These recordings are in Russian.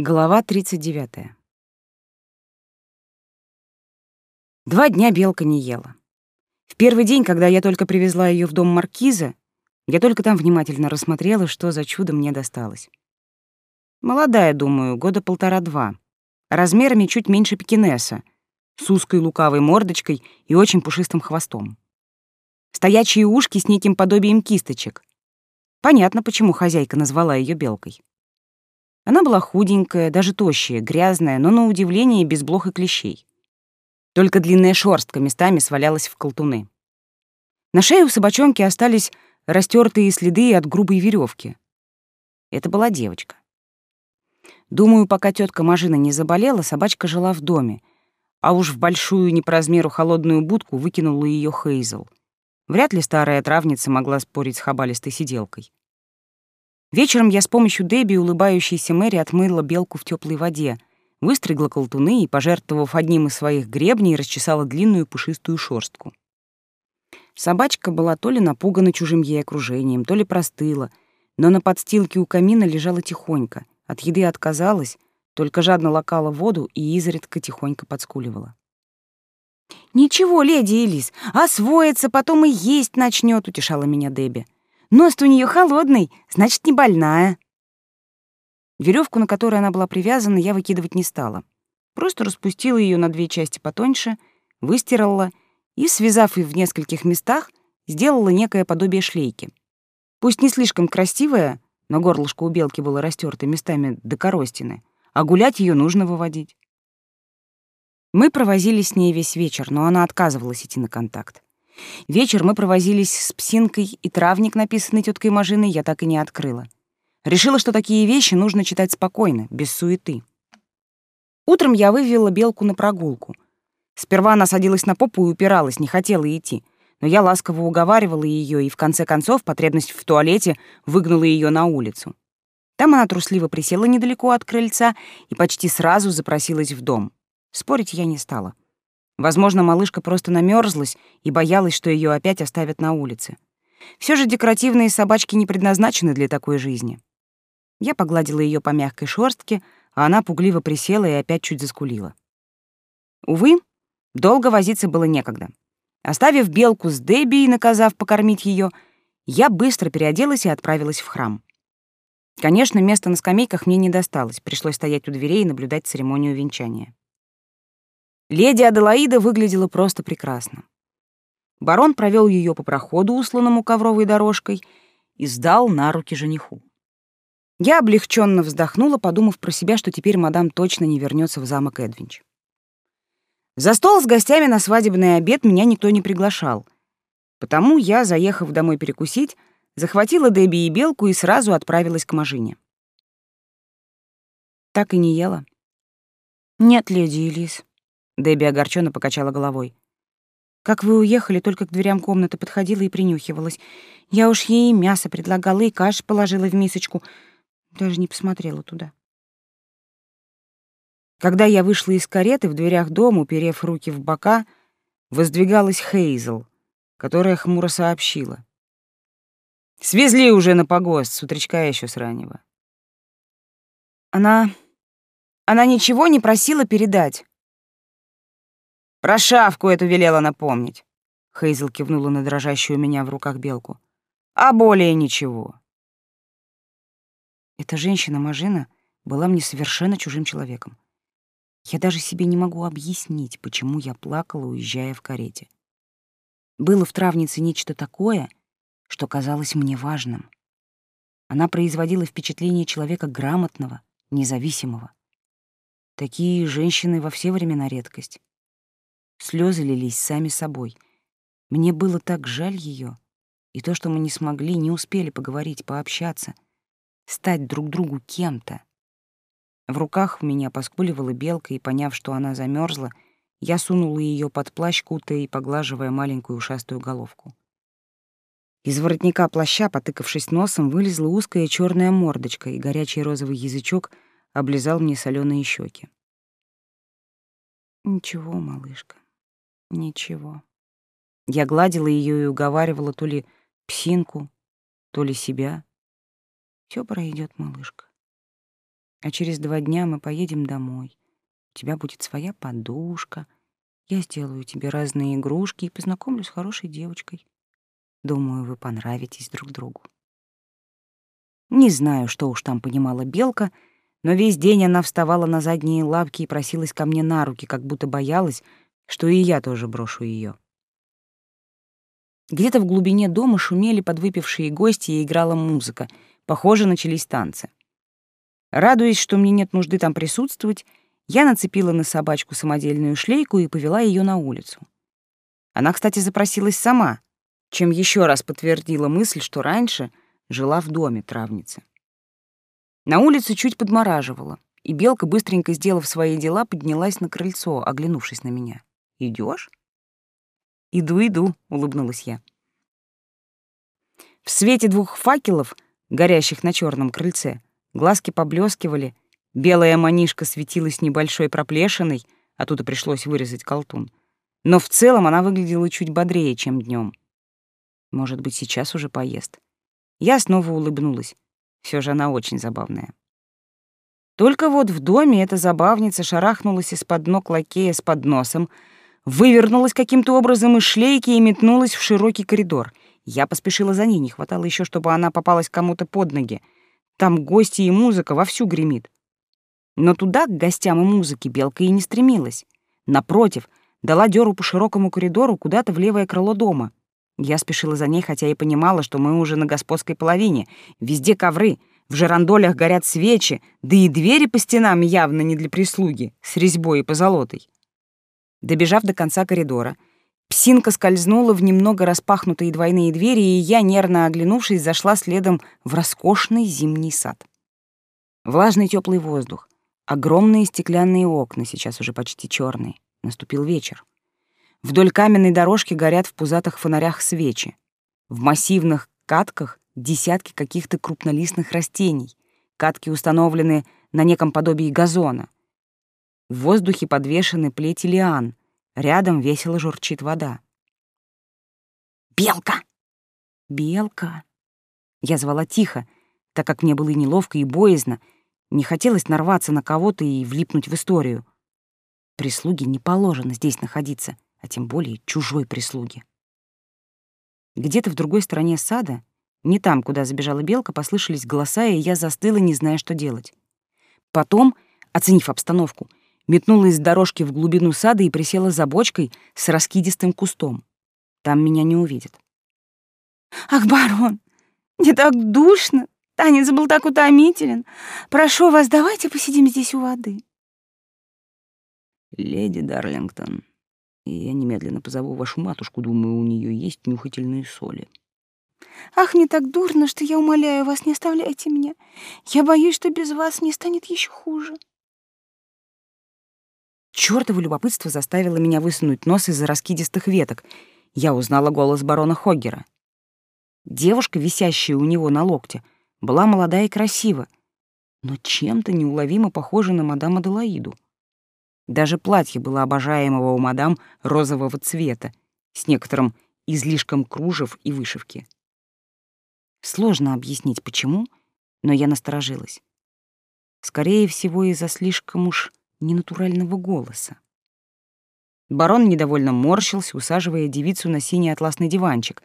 Глава 39. Два дня белка не ела. В первый день, когда я только привезла ее в дом маркиза, я только там внимательно рассмотрела, что за чудо мне досталось. Молодая, думаю, года полтора-два, размерами чуть меньше пекинеса, с узкой лукавой мордочкой и очень пушистым хвостом. Стоячие ушки с неким подобием кисточек. Понятно, почему хозяйка назвала ее белкой. Она была худенькая, даже тощая, грязная, но на удивление без блох и клещей. Только длинная шорстка местами свалялась в колтуны. На шее у собачонки остались растертые следы от грубой веревки. Это была девочка. Думаю, пока тетка Мажина не заболела, собачка жила в доме, а уж в большую не по размеру холодную будку выкинула ее Хейзел. Вряд ли старая травница могла спорить с хабалистой сиделкой. Вечером я с помощью Дебби, улыбающейся Мэри, отмыла белку в теплой воде, выстригла колтуны и, пожертвовав одним из своих гребней, расчесала длинную пушистую шорстку. Собачка была то ли напугана чужим ей окружением, то ли простыла, но на подстилке у камина лежала тихонько, от еды отказалась, только жадно лакала воду и изредка тихонько подскуливала. «Ничего, леди Элис, освоится, потом и есть начнет, утешала меня Дебби. Нос у нее холодный, значит, не больная. Веревку, на которой она была привязана, я выкидывать не стала. Просто распустила ее на две части потоньше, выстирала и, связав их в нескольких местах, сделала некое подобие шлейки. Пусть не слишком красивая, но горлышко у белки было растерто местами до коростины, а гулять ее нужно выводить. Мы провозили с ней весь вечер, но она отказывалась идти на контакт. Вечер мы провозились с псинкой, и травник, написанный теткой Мажиной, я так и не открыла. Решила, что такие вещи нужно читать спокойно, без суеты. Утром я вывела белку на прогулку. Сперва она садилась на попу и упиралась, не хотела идти. Но я ласково уговаривала ее, и в конце концов потребность в туалете выгнала ее на улицу. Там она трусливо присела недалеко от крыльца и почти сразу запросилась в дом. Спорить я не стала. Возможно, малышка просто намерзлась и боялась, что ее опять оставят на улице. Все же декоративные собачки не предназначены для такой жизни. Я погладила ее по мягкой шерстке, а она пугливо присела и опять чуть заскулила. Увы, долго возиться было некогда. Оставив белку с Дебби и наказав покормить ее, я быстро переоделась и отправилась в храм. Конечно, места на скамейках мне не досталось, пришлось стоять у дверей и наблюдать церемонию венчания. Леди Аделаида выглядела просто прекрасно. Барон провел ее по проходу, усланному ковровой дорожкой, и сдал на руки жениху. Я облегченно вздохнула, подумав про себя, что теперь мадам точно не вернется в замок Эдвинч. За стол с гостями на свадебный обед меня никто не приглашал. Потому я, заехав домой перекусить, захватила Дебби и Белку и сразу отправилась к Мажине. Так и не ела. Нет, леди Элис. Дебби огорченно покачала головой. Как вы уехали, только к дверям комнаты подходила и принюхивалась. Я уж ей мясо предлагала, и каш положила в мисочку. Даже не посмотрела туда. Когда я вышла из кареты, в дверях дома, уперев руки в бока, воздвигалась Хейзел, которая хмуро сообщила. «Свезли уже на погост, с утречка еще с раннего». Она... она ничего не просила передать. Про шавку эту велела напомнить. Хейзел кивнула на дрожащую у меня в руках белку. А более ничего. Эта женщина-мажина была мне совершенно чужим человеком. Я даже себе не могу объяснить, почему я плакала, уезжая в карете. Было в травнице нечто такое, что казалось мне важным. Она производила впечатление человека грамотного, независимого. Такие женщины во все времена редкость. Слезы лились сами собой. Мне было так жаль ее, и то, что мы не смогли, не успели поговорить, пообщаться, стать друг другу кем-то. В руках у меня поскуливала белка, и, поняв, что она замерзла, я сунула ее под плащ, кутая поглаживая маленькую ушастую головку. Из воротника плаща, потыкавшись носом, вылезла узкая черная мордочка, и горячий розовый язычок облизал мне соленые щеки. Ничего, малышка, Ничего. Я гладила ее и уговаривала то ли псинку, то ли себя. Все пройдет, малышка. А через два дня мы поедем домой. У тебя будет своя подушка. Я сделаю тебе разные игрушки и познакомлю с хорошей девочкой. Думаю, вы понравитесь друг другу. Не знаю, что уж там понимала белка, но весь день она вставала на задние лапки и просилась ко мне на руки, как будто боялась, что и я тоже брошу ее. Где-то в глубине дома шумели подвыпившие гости и играла музыка. Похоже, начались танцы. Радуясь, что мне нет нужды там присутствовать, я нацепила на собачку самодельную шлейку и повела ее на улицу. Она, кстати, запросилась сама, чем еще раз подтвердила мысль, что раньше жила в доме травницы. На улице чуть подмораживала, и белка, быстренько сделав свои дела, поднялась на крыльцо, оглянувшись на меня. Идешь? «Иду, иду», — улыбнулась я. В свете двух факелов, горящих на черном крыльце, глазки поблескивали, белая манишка светилась небольшой проплешиной, а и пришлось вырезать колтун. Но в целом она выглядела чуть бодрее, чем днем. Может быть, сейчас уже поест. Я снова улыбнулась. Все же она очень забавная. Только вот в доме эта забавница шарахнулась из-под ног лакея с подносом, вывернулась каким-то образом из шлейки и метнулась в широкий коридор. Я поспешила за ней, не хватало еще, чтобы она попалась кому-то под ноги. Там гости и музыка вовсю гремит. Но туда, к гостям и музыке, белка и не стремилась. Напротив, дала дёру по широкому коридору куда-то в левое крыло дома. Я спешила за ней, хотя и понимала, что мы уже на господской половине. Везде ковры, в жерандолях горят свечи, да и двери по стенам явно не для прислуги, с резьбой и позолотой. Добежав до конца коридора, псинка скользнула в немного распахнутые двойные двери, и я, нервно оглянувшись, зашла следом в роскошный зимний сад. Влажный теплый воздух, огромные стеклянные окна, сейчас уже почти черные. Наступил вечер. Вдоль каменной дорожки горят в пузатых фонарях свечи. В массивных катках десятки каких-то крупнолистных растений. Катки установлены на неком подобии газона — в воздухе подвешены плети лиан. Рядом весело журчит вода. «Белка!» «Белка!» Я звала тихо, так как мне было и неловко, и боязно. Не хотелось нарваться на кого-то и влипнуть в историю. Прислуги не положено здесь находиться, а тем более чужой прислуги. Где-то в другой стороне сада, не там, куда забежала белка, послышались голоса, и я застыла, не зная, что делать. Потом, оценив обстановку, метнулась с дорожки в глубину сада и присела за бочкой с раскидистым кустом. Там меня не увидят. «Ах, барон, не так душно, танец был так утомителен. Прошу вас, давайте посидим здесь у воды». «Леди Дарлингтон, я немедленно позову вашу матушку, думаю, у нее есть нюхательные соли». «Ах, мне так дурно, что я умоляю вас, не оставляйте меня. Я боюсь, что без вас мне станет еще хуже». Чёртово любопытство заставило меня высунуть нос из-за раскидистых веток. Я узнала голос барона Хоггера. Девушка, висящая у него на локте, была молода и красива, но чем-то неуловимо похожа на мадам Аделаиду. Даже платье было обожаемого у мадам розового цвета, с некоторым излишком кружев и вышивки. Сложно объяснить, почему, но я насторожилась. Скорее всего, из-за слишком уж ненатурального голоса. Барон недовольно морщился, усаживая девицу на синий атласный диванчик,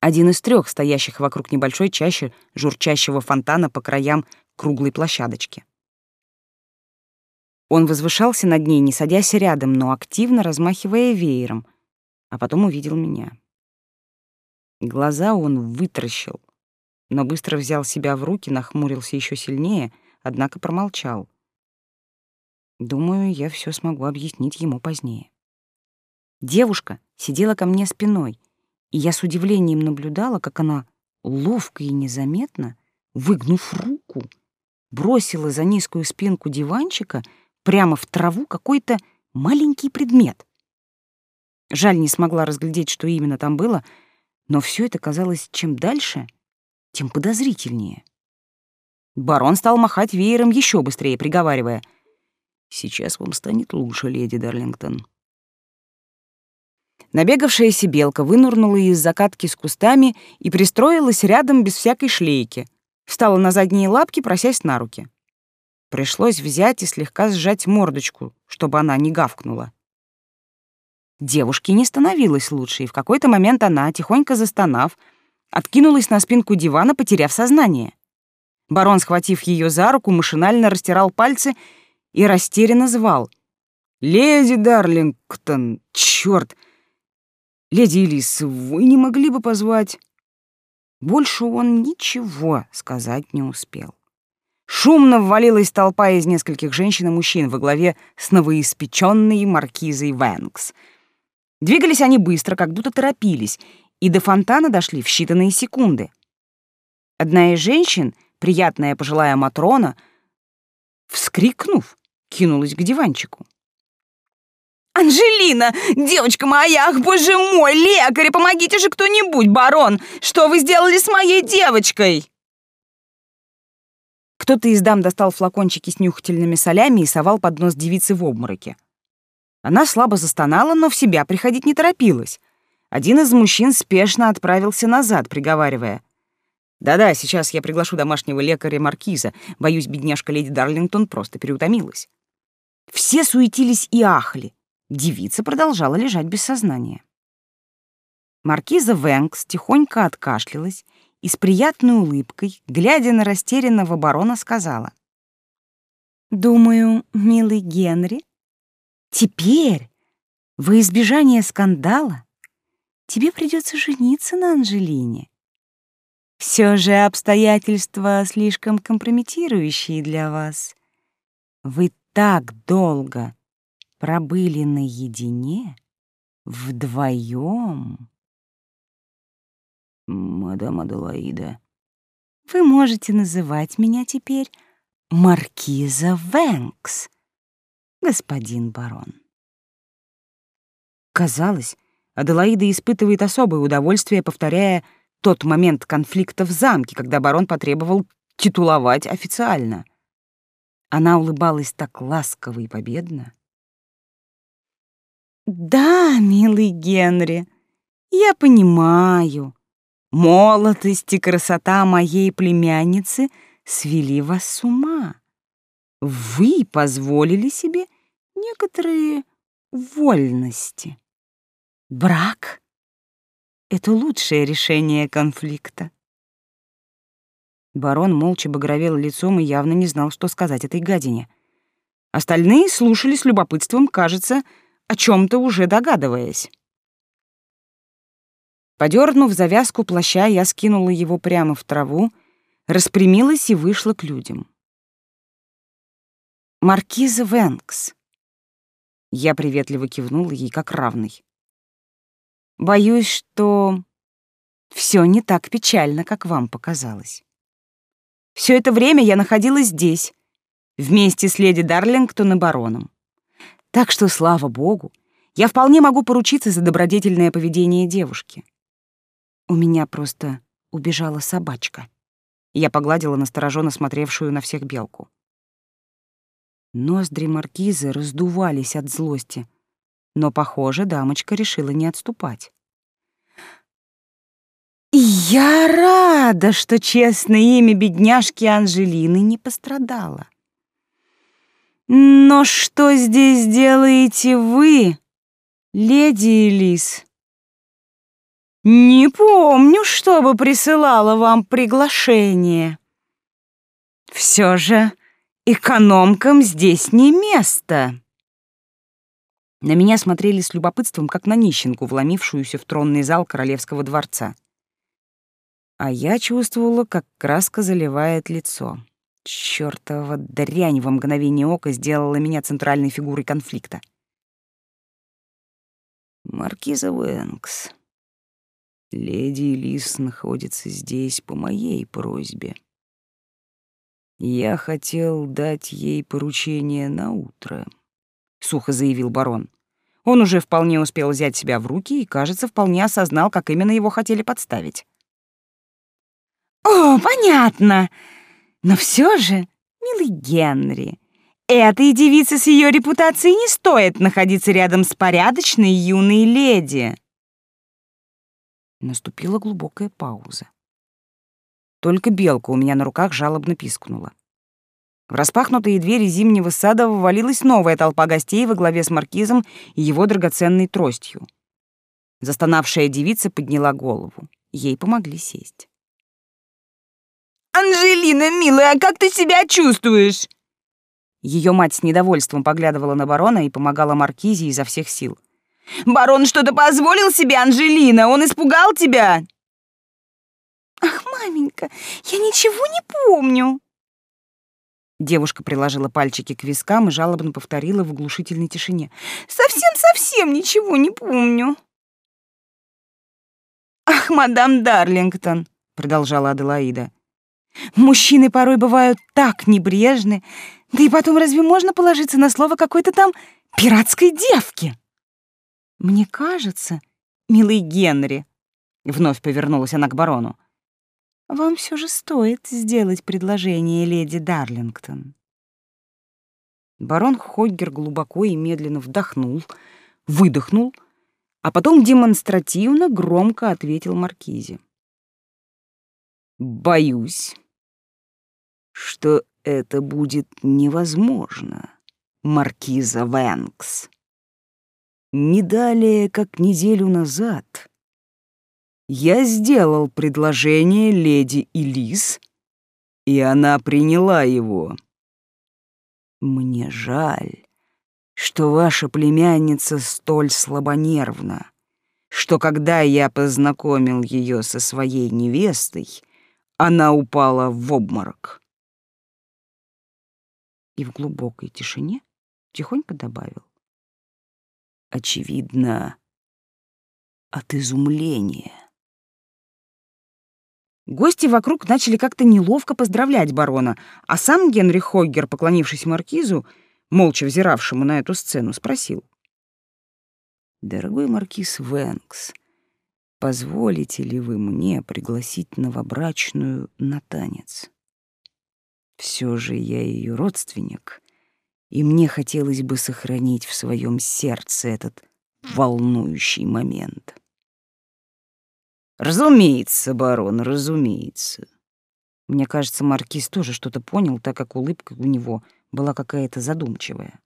один из трех стоящих вокруг небольшой чащи журчащего фонтана по краям круглой площадочки. Он возвышался над ней, не садясь рядом, но активно размахивая веером, а потом увидел меня. Глаза он вытаращил, но быстро взял себя в руки, нахмурился еще сильнее, однако промолчал. Думаю, я все смогу объяснить ему позднее. Девушка сидела ко мне спиной, и я с удивлением наблюдала, как она ловко и незаметно, выгнув руку, бросила за низкую спинку диванчика прямо в траву какой-то маленький предмет. Жаль, не смогла разглядеть, что именно там было, но все это казалось чем дальше, тем подозрительнее. Барон стал махать веером еще быстрее, приговаривая — Сейчас вам станет лучше, леди Дарлингтон. Набегавшаяся белка вынурнула из закатки с кустами и пристроилась рядом без всякой шлейки. Встала на задние лапки, просясь на руки. Пришлось взять и слегка сжать мордочку, чтобы она не гавкнула. Девушке не становилось лучше, и в какой-то момент она, тихонько застонав, откинулась на спинку дивана, потеряв сознание. Барон, схватив ее за руку, машинально растирал пальцы и растерянно звал. «Леди Дарлингтон, черт! Леди Элис, вы не могли бы позвать...» Больше он ничего сказать не успел. Шумно ввалилась толпа из нескольких женщин и мужчин во главе с новоиспеченной маркизой Вэнкс. Двигались они быстро, как будто торопились, и до фонтана дошли в считанные секунды. Одна из женщин, приятная пожилая Матрона, вскрикнув, кинулась к диванчику. «Анжелина! Девочка моя! Ах, боже мой! Лекарь, помогите же кто-нибудь, барон! Что вы сделали с моей девочкой?» Кто-то из дам достал флакончики с нюхательными солями и совал под нос девицы в обмороке. Она слабо застонала, но в себя приходить не торопилась. Один из мужчин спешно отправился назад, приговаривая. «Да-да, сейчас я приглашу домашнего лекаря Маркиза. Боюсь, бедняжка леди Дарлингтон просто переутомилась». Все суетились и ахли. Девица продолжала лежать без сознания. Маркиза Венкс тихонько откашлялась и с приятной улыбкой, глядя на растерянного барона, сказала. «Думаю, милый Генри, теперь, во избежание скандала, тебе придется жениться на Анжелине. Все же обстоятельства слишком компрометирующие для вас. Вы так долго пробыли наедине, вдвоем. Мадам Аделаида. Вы можете называть меня теперь Маркиза Венкс, господин барон. Казалось, Аделаида испытывает особое удовольствие, повторяя тот момент конфликта в замке, когда барон потребовал титуловать официально. Она улыбалась так ласково и победно. Да, милый Генри, я понимаю. Молодость и красота моей племянницы свели вас с ума. Вы позволили себе некоторые вольности. Брак — это лучшее решение конфликта. Барон молча багровел лицом и явно не знал, что сказать этой гадине. Остальные слушали с любопытством, кажется, — о чем-то уже догадываясь. Подернув завязку плаща, я скинула его прямо в траву, распрямилась и вышла к людям. «Маркиза Венкс». Я приветливо кивнула ей как равный. «Боюсь, что все не так печально, как вам показалось. Все это время я находилась здесь, вместе с леди Дарлингтон и бароном. Так что, слава богу, я вполне могу поручиться за добродетельное поведение девушки. У меня просто убежала собачка. Я погладила настороженно смотревшую на всех белку. Ноздри маркизы раздувались от злости, но, похоже, дамочка решила не отступать. «Я рада, что честное имя бедняжки Анжелины не пострадало. Но что здесь делаете вы, леди Элис? Не помню, чтобы присылала вам приглашение. Все же экономкам здесь не место. На меня смотрели с любопытством, как на нищенку, вломившуюся в тронный зал королевского дворца. А я чувствовала, как краска заливает лицо. Чёртова дрянь во мгновение ока сделала меня центральной фигурой конфликта. Маркиза Венкс. Леди Элис находится здесь по моей просьбе. Я хотел дать ей поручение на утро, сухо заявил барон. Он уже вполне успел взять себя в руки и, кажется, вполне осознал, как именно его хотели подставить. «О, понятно!» Но все же, милый Генри, этой девице с ее репутацией не стоит находиться рядом с порядочной юной леди. Наступила глубокая пауза. Только белка у меня на руках жалобно пискнула. В распахнутые двери зимнего сада ввалилась новая толпа гостей во главе с маркизом и его драгоценной тростью. Застонавшая девица подняла голову. Ей помогли сесть. «Анжелина, милая, как ты себя чувствуешь?» Ее мать с недовольством поглядывала на барона и помогала Маркизе изо всех сил. «Барон что-то позволил себе, Анжелина? Он испугал тебя?» «Ах, маменька, я ничего не помню!» Девушка приложила пальчики к вискам и жалобно повторила в оглушительной тишине. «Совсем-совсем ничего не помню!» «Ах, мадам Дарлингтон!» — продолжала Аделаида. «Мужчины порой бывают так небрежны, да и потом разве можно положиться на слово какой-то там пиратской девки?» «Мне кажется, милый Генри», — вновь повернулась она к барону, «вам все же стоит сделать предложение леди Дарлингтон». Барон Хоггер глубоко и медленно вдохнул, выдохнул, а потом демонстративно громко ответил Маркизе. «Боюсь, что это будет невозможно, Маркиза Вэнкс». Не далее, как неделю назад, я сделал предложение леди Элис, и она приняла его. Мне жаль, что ваша племянница столь слабонервна, что когда я познакомил ее со своей невестой, она упала в обморок. И в глубокой тишине тихонько добавил очевидно, от изумления. Гости вокруг начали как-то неловко поздравлять барона, а сам Генри Хоггер, поклонившись маркизу, молча взиравшему на эту сцену, спросил. «Дорогой маркиз Венкс, позволите ли вы мне пригласить новобрачную на танец? Все же я ее родственник, и мне хотелось бы сохранить в своем сердце этот волнующий момент. Разумеется, барон, разумеется. Мне кажется, маркиз тоже что-то понял, так как улыбка у него была какая-то задумчивая.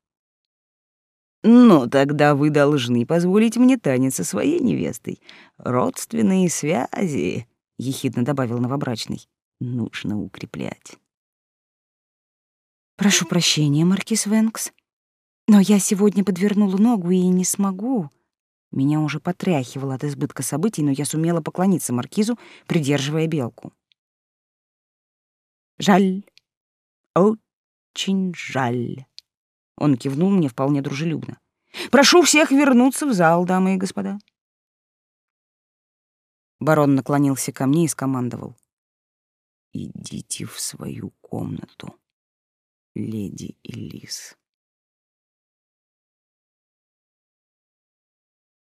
Но тогда вы должны позволить мне танец со своей невестой. Родственные связи, — ехидно добавил новобрачный, — нужно укреплять. Прошу прощения, маркиз Венкс, но я сегодня подвернула ногу и не смогу. Меня уже потряхивало от избытка событий, но я сумела поклониться маркизу, придерживая белку. Жаль, очень жаль. Он кивнул мне вполне дружелюбно. Прошу всех вернуться в зал, дамы и господа. Барон наклонился ко мне и скомандовал: "Идите в свою комнату" леди Элис.